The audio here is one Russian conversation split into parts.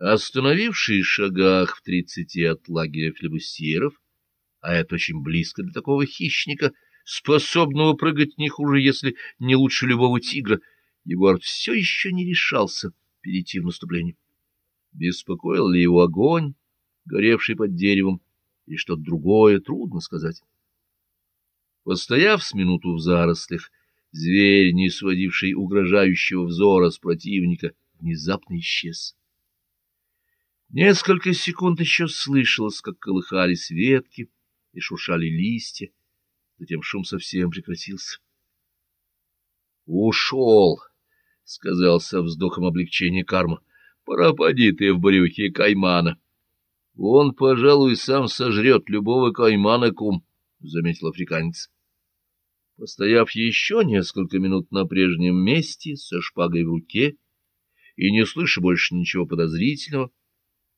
Остановившись в шагах в тридцати от лагеря флебустьеров, а это очень близко для такого хищника, способного прыгать не хуже, если не лучше любого тигра, Егор все еще не решался перейти в наступление. Беспокоил ли его огонь, горевший под деревом, и что-то другое, трудно сказать. Постояв с минуту в зарослях, зверь, не сводивший угрожающего взора с противника, внезапно исчез. Несколько секунд еще слышалось, как колыхались ветки и шуршали листья. Затем шум совсем прекратился. «Ушел!» — сказал со вздохом облегчения карма. «Пропади ты в брюхе каймана!» «Он, пожалуй, сам сожрет любого каймана, кум», — заметил африканец. Постояв еще несколько минут на прежнем месте, со шпагой в руке, и не слыша больше ничего подозрительного,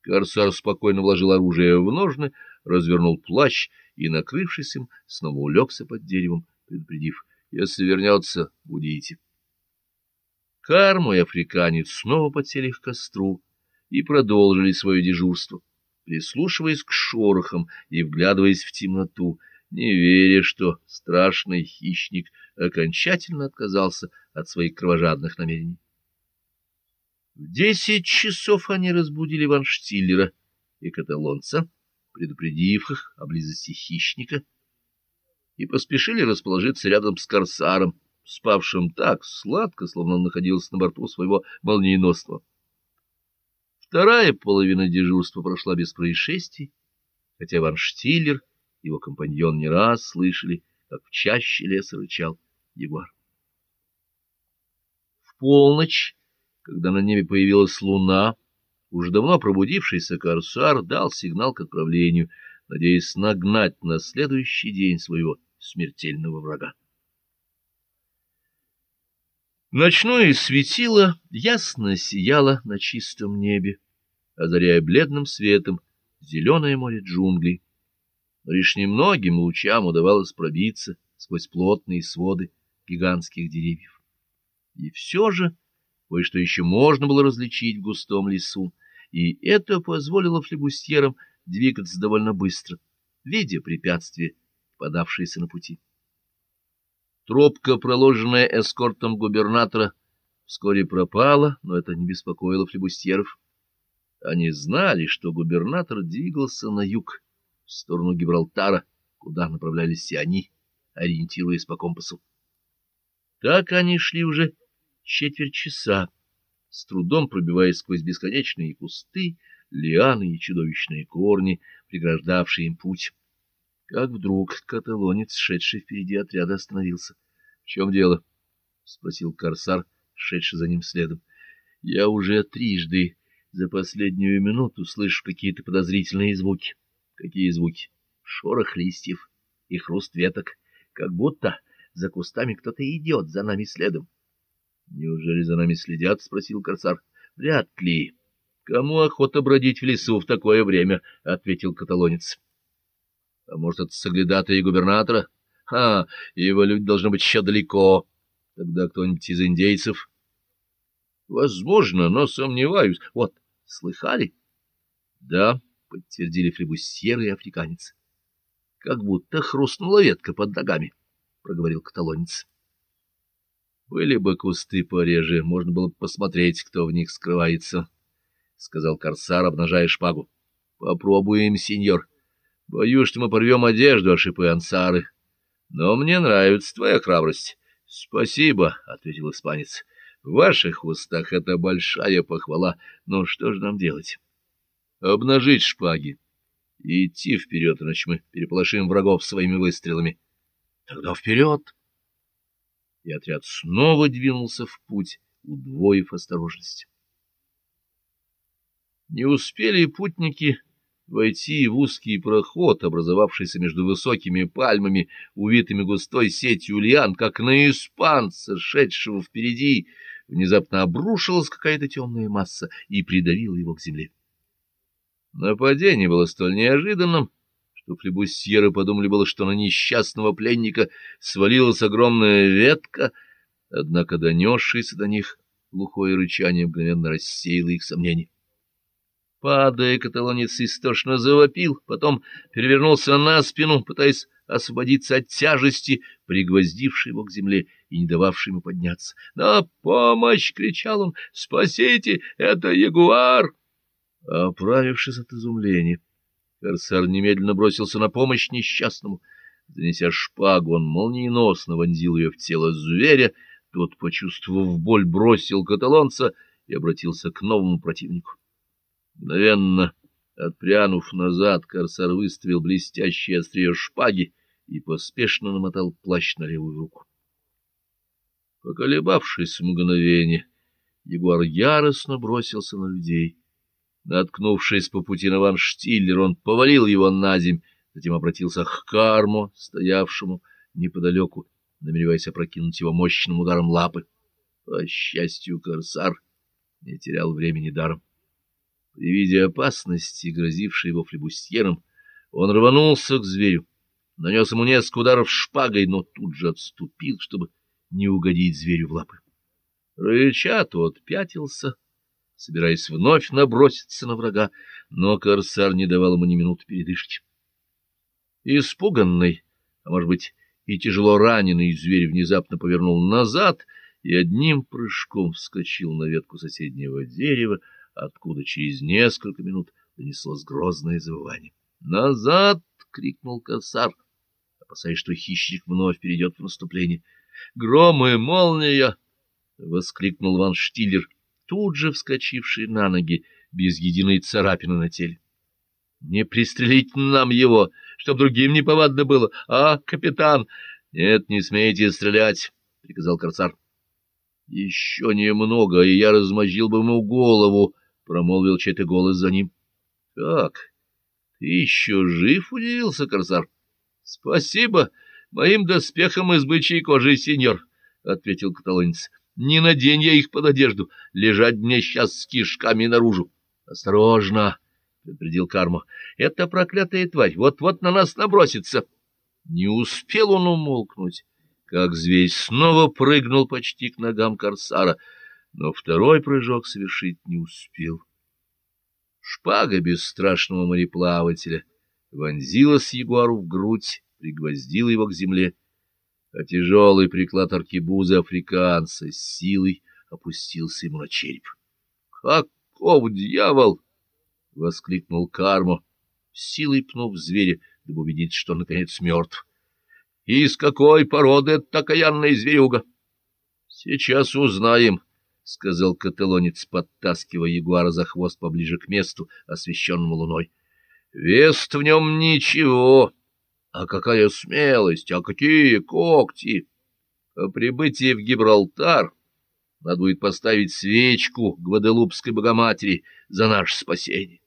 Корсар спокойно вложил оружие в ножны, развернул плащ и, накрывшись им, снова улегся под деревом, предупредив, если вернется, будите. Карму и африканец снова подсели к костру и продолжили свое дежурство, прислушиваясь к шорохам и вглядываясь в темноту, не веря, что страшный хищник окончательно отказался от своих кровожадных намерений. В десять часов они разбудили Ван Штиллера и каталонца, предупредив их о близости хищника, и поспешили расположиться рядом с корсаром, спавшим так сладко, словно он находился на борту своего молниеносного. Вторая половина дежурства прошла без происшествий, хотя Ван Штиллер и его компаньон не раз слышали, как в чаще леса рычал ягуар. В полночь когда на небе появилась луна, уже давно пробудившийся корсар дал сигнал к отправлению, надеясь нагнать на следующий день своего смертельного врага. Ночное светило ясно сияло на чистом небе, озаряя бледным светом зеленое море джунглей. Но лишь немногим лучам удавалось пробиться сквозь плотные своды гигантских деревьев. И все же кое-что еще можно было различить в густом лесу, и это позволило флебустьерам двигаться довольно быстро, видя препятствия, подавшиеся на пути. Тропка, проложенная эскортом губернатора, вскоре пропала, но это не беспокоило флебустьеров. Они знали, что губернатор двигался на юг, в сторону Гибралтара, куда направлялись и они, ориентируясь по компасу. Так они шли уже четверть часа, с трудом пробиваясь сквозь бесконечные кусты, лианы и чудовищные корни, преграждавшие им путь. Как вдруг каталонец, шедший впереди отряда, остановился. — В чем дело? — спросил корсар, шедший за ним следом. — Я уже трижды за последнюю минуту слышу какие-то подозрительные звуки. — Какие звуки? — Шорох листьев и хруст веток, как будто за кустами кто-то идет за нами следом. Неужели за нами следят? — спросил корсар. — Вряд ли. — Кому охота бродить в лесу в такое время? — ответил каталонец. — А может, это соглядатые губернатора? — А, его люди должны быть еще далеко. Тогда кто-нибудь из индейцев? — Возможно, но сомневаюсь. Вот, слыхали? — Да, — подтвердили флебустьер и африканец. — Как будто хрустнула ветка под ногами, — проговорил каталонец. Были бы кусты пореже, можно было бы посмотреть, кто в них скрывается, — сказал корсар, обнажая шпагу. — Попробуем, сеньор. Боюсь, что мы порвем одежду о шипы ансары. Но мне нравится твоя храбрость. — Спасибо, — ответил испанец. — В ваших устах это большая похвала. Но что же нам делать? — Обнажить шпаги идти вперед, иначе мы переполошим врагов своими выстрелами. — Тогда вперед! — и отряд снова двинулся в путь, удвоив осторожность. Не успели путники войти в узкий проход, образовавшийся между высокими пальмами, увитыми густой сетью лиан, как на испанца, шедшего впереди, внезапно обрушилась какая-то темная масса и придавила его к земле. Нападение было столь неожиданным, что флебусьеры подумали было, что на несчастного пленника свалилась огромная ветка, однако донесшееся до них глухое рычание мгновенно рассеяло их сомнения. Падая, каталонец истошно завопил, потом перевернулся на спину, пытаясь освободиться от тяжести, пригвоздившей его к земле и не дававшей ему подняться. «На помощь!» — кричал он. «Спасите! Это ягуар!» Оправившись от изумления, корсар немедленно бросился на помощь несчастному. Занеся шпагу, он молниеносно вонзил ее в тело зверя, тот, почувствовав боль, бросил каталонца и обратился к новому противнику. Мгновенно, отпрянув назад, корсар выставил блестящее острие шпаги и поспешно намотал плащ на левую руку. Поколебавшись мгновение, Егор яростно бросился на людей. Наткнувшись по пути на Ван Штиллер, он повалил его на земь, затем обратился к Карму, стоявшему неподалеку, намереваясь опрокинуть его мощным ударом лапы. По счастью, корсар не терял времени даром. При виде опасности, грозившей его флебустьером, он рванулся к зверю, нанес ему несколько ударов шпагой, но тут же отступил, чтобы не угодить зверю в лапы. Рыча тот пятился, собираясь вновь наброситься на врага, но корсар не давал ему ни минуты передышки. Испуганный, а может быть и тяжело раненый зверь внезапно повернул назад и одним прыжком вскочил на ветку соседнего дерева, откуда через несколько минут донеслось грозное завывание. «Назад!» — крикнул косар, опасаясь, что хищник вновь перейдет в наступление. «Гром и молния!» — воскликнул Ван Штиллер, тут же вскочивший на ноги, без единой царапины на теле. «Не пристрелить нам его, чтоб другим не повадно было, а, капитан?» «Нет, не смейте стрелять!» — приказал корсар. «Еще немного, и я размозжил бы ему голову!» — промолвил чей-то голос за ним. — Как? Ты еще жив? — удивился корсар. — Спасибо моим доспехам из бычьей кожи, сеньор, — ответил каталонец. — Не надень я их под одежду, лежать мне сейчас с кишками наружу. — Осторожно! — предупредил Кармо. — Это проклятая тварь, вот-вот на нас набросится. Не успел он умолкнуть, как зверь снова прыгнул почти к ногам корсара — но второй прыжок совершить не успел. Шпага бесстрашного мореплавателя вонзилась ягуару в грудь, пригвоздила его к земле, а тяжелый приклад аркебуза африканца с силой опустился ему на череп. — Каков дьявол! — воскликнул Кармо, силой пнув зверя, дабы убедиться, что он, наконец, мертв. — Из какой породы это окаянная зверюга? — Сейчас узнаем, —— сказал каталонец, подтаскивая ягуара за хвост поближе к месту, освещенному луной. — Вес в нем ничего. А какая смелость, а какие когти! По прибытии в Гибралтар надо будет поставить свечку Гваделупской Богоматери за наше спасение.